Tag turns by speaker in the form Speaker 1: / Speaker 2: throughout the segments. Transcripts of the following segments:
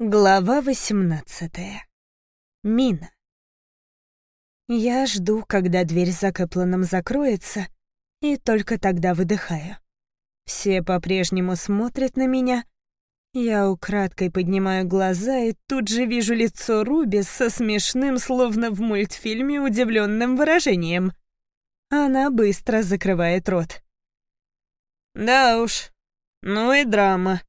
Speaker 1: Глава 18. Мина. Я жду, когда дверь за Кэпланом закроется, и только тогда выдыхаю. Все по-прежнему смотрят на меня. Я украдкой поднимаю глаза и тут же вижу лицо Руби со смешным, словно в мультфильме, удивленным выражением. Она быстро закрывает рот. «Да уж, ну и драма»,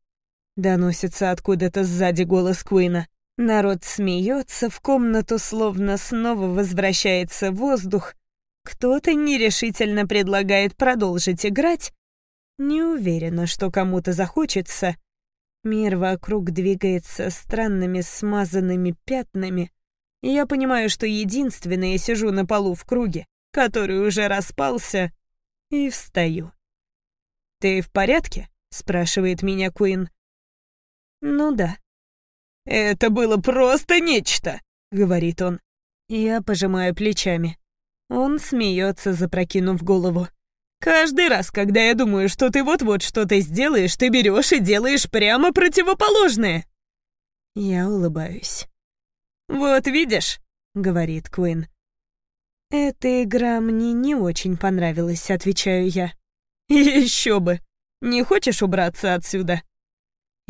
Speaker 1: Доносится откуда-то сзади голос Куина. Народ смеется, в комнату словно снова возвращается воздух. Кто-то нерешительно предлагает продолжить играть. Не уверена, что кому-то захочется. Мир вокруг двигается странными смазанными пятнами. Я понимаю, что единственное сижу на полу в круге, который уже распался, и встаю. «Ты в порядке?» — спрашивает меня Куин. «Ну да». «Это было просто нечто», — говорит он. Я пожимаю плечами. Он смеется, запрокинув голову. «Каждый раз, когда я думаю, что ты вот-вот что-то сделаешь, ты берешь и делаешь прямо противоположное». Я улыбаюсь. «Вот видишь», — говорит Куин. «Эта игра мне не очень понравилась», — отвечаю я. «Еще бы! Не хочешь убраться отсюда?»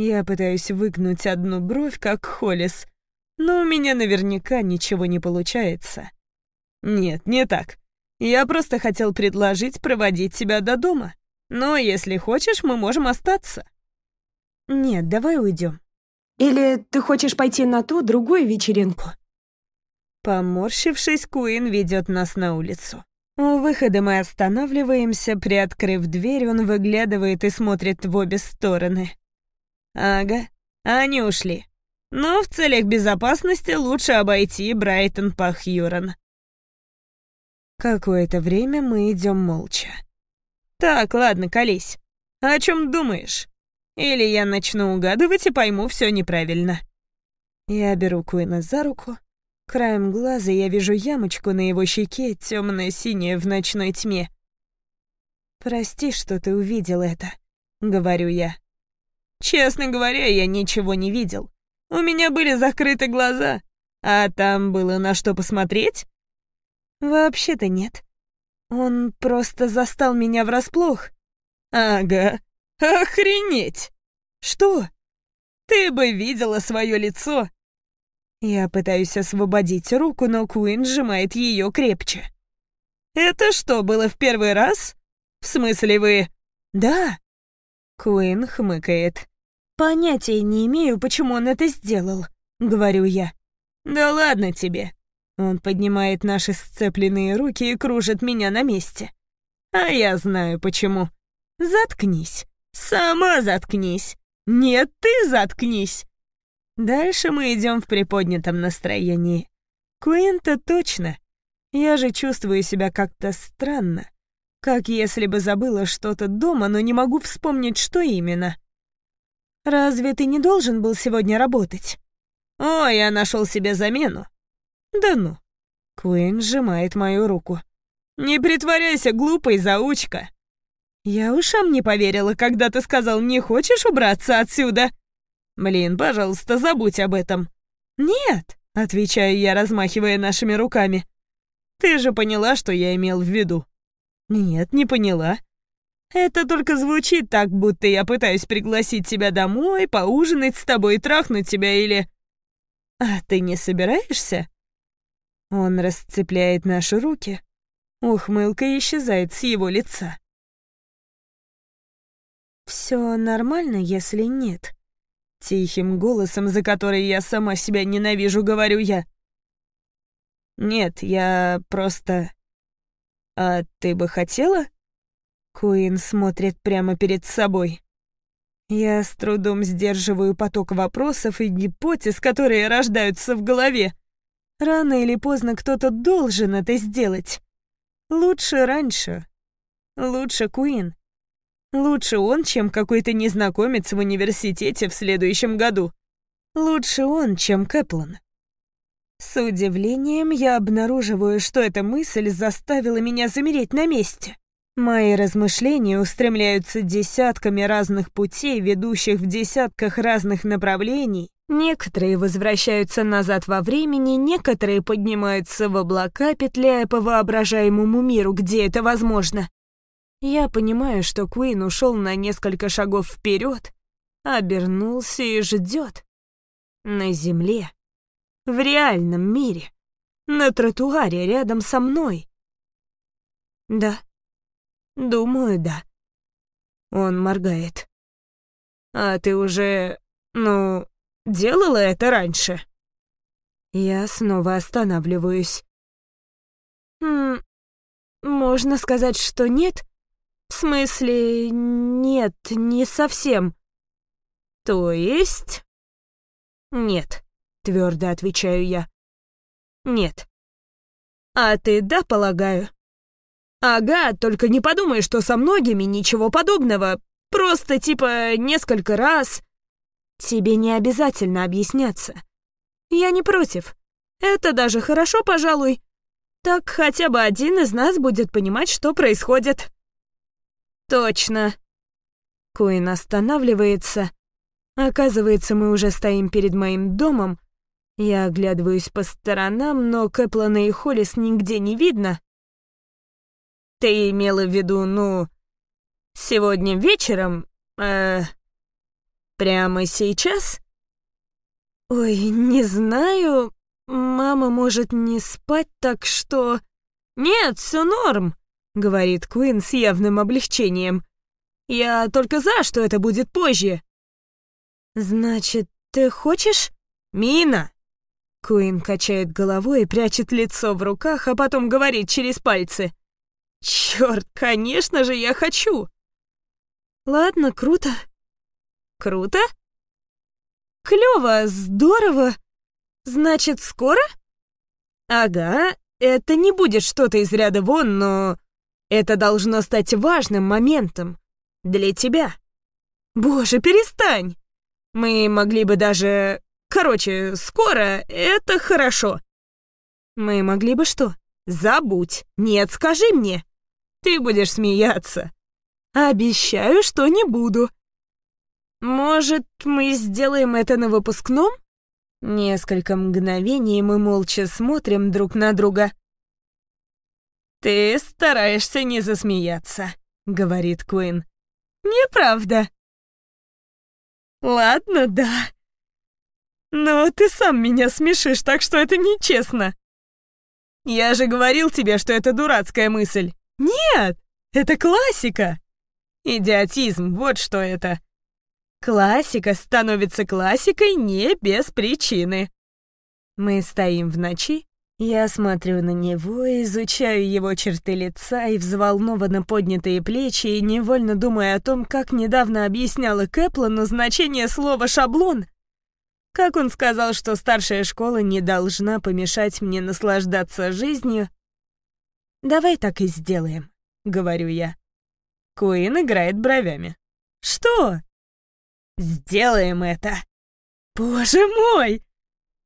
Speaker 1: Я пытаюсь выгнуть одну бровь, как Холлис, но у меня наверняка ничего не получается. Нет, не так. Я просто хотел предложить проводить тебя до дома. Но если хочешь, мы можем остаться. Нет, давай уйдем.
Speaker 2: Или ты хочешь пойти на ту, другую вечеринку?
Speaker 1: Поморщившись, Куин ведет нас на улицу. У выхода мы останавливаемся, приоткрыв дверь, он выглядывает и смотрит в обе стороны. Ага, они ушли. Но в целях безопасности лучше обойти Брайтон по Хьюрон. Какое-то время мы идем молча. Так, ладно, колись. О чем думаешь? Или я начну угадывать и пойму все неправильно. Я беру Куина за руку. Краем глаза я вижу ямочку на его щеке, темно-синяя в ночной тьме. «Прости, что ты увидел это», — говорю я. Честно говоря, я ничего не видел. У меня были закрыты глаза. А там было на что посмотреть? Вообще-то нет. Он просто застал меня врасплох. Ага. Охренеть! Что? Ты бы видела свое лицо. Я пытаюсь освободить руку, но Куин сжимает ее крепче. Это что, было в первый раз? В смысле вы... Да. Куин хмыкает. «Понятия не имею, почему он это сделал», — говорю я. «Да ладно тебе». Он поднимает наши сцепленные руки и кружит меня на месте. «А я знаю, почему. Заткнись. Сама заткнись. Нет, ты заткнись». Дальше мы идем в приподнятом настроении. Куинта точно. Я же чувствую себя как-то странно. Как если бы забыла что-то дома, но не могу вспомнить, что именно. «Разве ты не должен был сегодня работать?» «О, я нашел себе замену». «Да ну». Куин сжимает мою руку. «Не притворяйся, глупой заучка». «Я ушам не поверила, когда ты сказал, не хочешь убраться отсюда?» «Блин, пожалуйста, забудь об этом». «Нет», — отвечаю я, размахивая нашими руками. «Ты же поняла, что я имел в виду?» «Нет, не поняла. Это только звучит так, будто я пытаюсь пригласить тебя домой, поужинать с тобой и трахнуть тебя или... А ты не собираешься? Он расцепляет наши руки. Ухмылка исчезает с его лица. Все нормально, если нет. Тихим голосом, за который я сама себя ненавижу, говорю я. Нет, я просто... А ты бы хотела? Куин смотрит прямо перед собой. Я с трудом сдерживаю поток вопросов и гипотез, которые рождаются в голове. Рано или поздно кто-то должен это сделать. Лучше раньше. Лучше Куин. Лучше он, чем какой-то незнакомец в университете в следующем году. Лучше он, чем Кэплан. С удивлением я обнаруживаю, что эта мысль заставила меня замереть на месте. Мои размышления устремляются десятками разных путей, ведущих в десятках разных направлений, Некоторые возвращаются назад во времени, некоторые поднимаются в облака, петляя по воображаемому миру, где это возможно. Я понимаю, что Куин ушел на несколько шагов вперед, обернулся и ждет. На земле, в реальном мире, на тротуаре рядом со мной. Да, думаю, да. Он моргает. А ты уже, ну, делала это раньше?» Я снова останавливаюсь. «М можно сказать, что нет? В смысле, нет, не совсем. То есть? Нет, твердо отвечаю я. Нет. А ты да, полагаю? Ага, только не подумай, что со многими ничего подобного. Просто типа несколько раз. Тебе не обязательно объясняться. Я не против. Это даже хорошо, пожалуй. Так хотя бы один из нас будет понимать, что происходит. Точно. Куин останавливается. Оказывается, мы уже стоим перед моим домом. Я оглядываюсь по сторонам, но Кэплана и Холлис нигде не видно. Ты имела в виду, ну, сегодня вечером, э, Прямо сейчас? Ой, не знаю. Мама может не спать, так что... Нет, все норм, говорит Куин с явным облегчением. Я только за, что это будет позже. Значит, ты хочешь? Мина! Куин качает головой и прячет лицо в руках, а потом говорит через пальцы. Черт, конечно же, я хочу. Ладно, круто. Круто? Клево, здорово. Значит, скоро? Ага, это не будет что-то из ряда вон, но это должно стать важным моментом для тебя. Боже, перестань. Мы могли бы даже... Короче, скоро — это хорошо. Мы могли бы что? Забудь. Нет, скажи мне. Ты будешь смеяться. Обещаю, что не буду. «Может, мы сделаем это на выпускном?» Несколько мгновений мы молча смотрим друг на друга. «Ты стараешься не засмеяться», — говорит Куин. «Неправда». «Ладно, да. Но ты сам меня смешишь, так что это нечестно. Я же говорил тебе, что это дурацкая мысль. Нет, это классика. Идиотизм, вот что это. Классика становится классикой не без причины. Мы стоим в ночи, я смотрю на него, изучаю его черты лица и взволнованно поднятые плечи и невольно думаю о том, как недавно объясняла Кэплану значение слова «шаблон». Как он сказал, что старшая школа не должна помешать мне наслаждаться жизнью. «Давай так и сделаем», — говорю я. Куин играет бровями. «Что?» Сделаем это. Боже мой!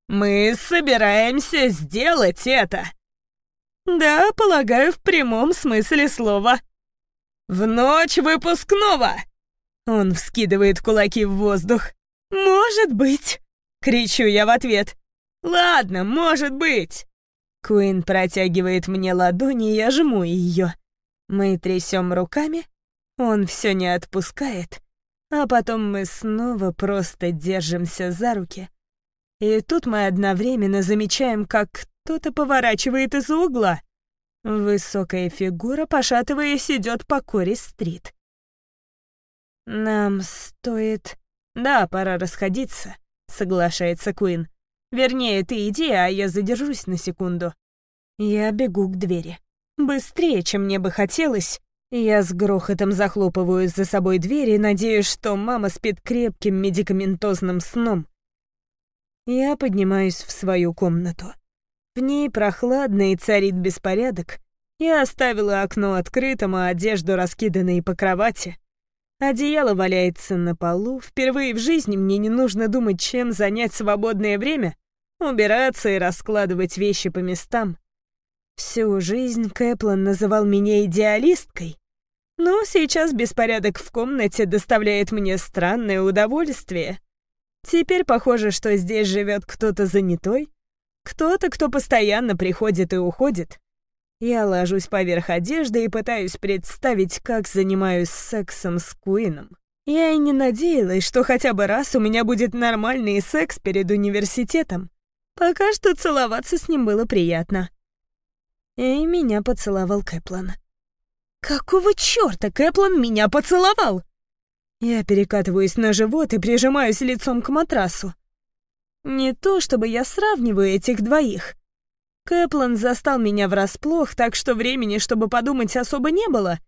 Speaker 1: Мы собираемся сделать это. Да, полагаю, в прямом смысле слова. В ночь выпускного! Он вскидывает кулаки в воздух. «Может быть!» — кричу я в ответ. «Ладно, может быть!» Куин протягивает мне ладони, я жму ее. Мы трясем руками, он все не отпускает. А потом мы снова просто держимся за руки. И тут мы одновременно замечаем, как кто-то поворачивает из угла. Высокая фигура, пошатываясь, идет по Кори-стрит. «Нам стоит...» «Да, пора расходиться», — соглашается Куин. «Вернее, ты иди, а я задержусь на секунду». Я бегу к двери. Быстрее, чем мне бы хотелось, я с грохотом захлопываю за собой дверь и надеюсь, что мама спит крепким медикаментозным сном. Я поднимаюсь в свою комнату. В ней прохладно и царит беспорядок. Я оставила окно открытым, а одежду раскиданной по кровати. Одеяло валяется на полу. Впервые в жизни мне не нужно думать, чем занять свободное время, убираться и раскладывать вещи по местам. Всю жизнь Кэплан называл меня идеалисткой, но сейчас беспорядок в комнате доставляет мне странное удовольствие. Теперь похоже, что здесь живет кто-то занятой, кто-то, кто постоянно приходит и уходит. Я ложусь поверх одежды и пытаюсь представить, как занимаюсь сексом с Куином. Я и не надеялась, что хотя бы раз у меня будет нормальный секс перед университетом. Пока что целоваться с ним было приятно. И меня поцеловал Кэплан. Какого чёрта Кэплан меня поцеловал? Я перекатываюсь на живот и прижимаюсь лицом к матрасу. Не то чтобы я сравниваю этих двоих. Кэплан застал меня врасплох, так что времени, чтобы подумать, особо не было.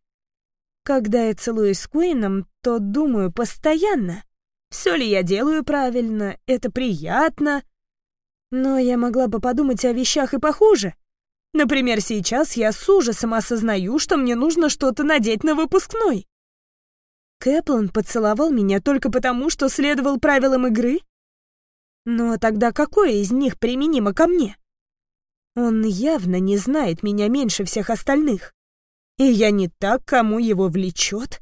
Speaker 1: Когда я целуюсь с Куином, то думаю постоянно. Все ли я делаю правильно, это приятно. Но я могла бы подумать о вещах и похуже. Например, сейчас я с ужасом осознаю, что мне нужно что-то надеть на выпускной. Кэплан поцеловал меня только потому, что следовал правилам игры? Но тогда какое из них применимо ко мне? Он явно не знает меня меньше всех остальных. И я не так, кому его влечет.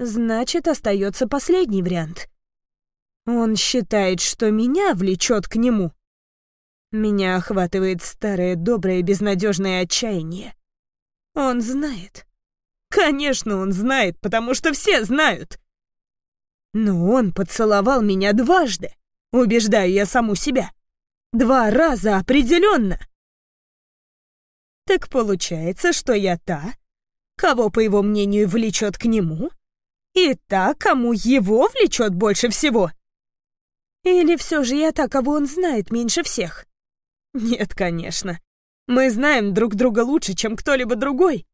Speaker 1: Значит, остается последний вариант. Он считает, что меня влечет к нему. Меня охватывает старое доброе безнадежное отчаяние. Он знает. Конечно, он знает, потому что все знают. Но он поцеловал меня дважды. Убеждаю я саму себя. Два раза определенно. Так получается, что я та, кого, по его мнению, влечет к нему, и та, кому его влечет больше всего. Или все же я та, кого он знает меньше всех? Нет, конечно. Мы знаем друг друга лучше, чем кто-либо другой.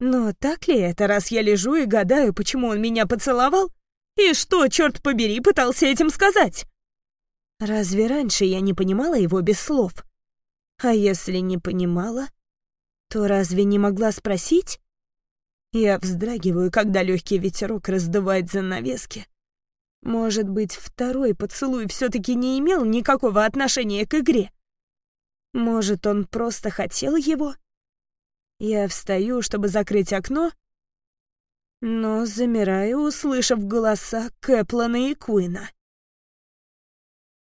Speaker 1: Но так ли это, раз я лежу и гадаю, почему он меня поцеловал? И что, черт побери, пытался этим сказать? Разве раньше я не понимала его без слов? А если не понимала, то разве не могла спросить? Я вздрагиваю, когда легкий ветерок раздувает занавески. Может быть, второй поцелуй все-таки не имел никакого отношения к игре? Может, он просто хотел его? Я встаю, чтобы закрыть окно, но замираю, услышав голоса Кэплана и Куина.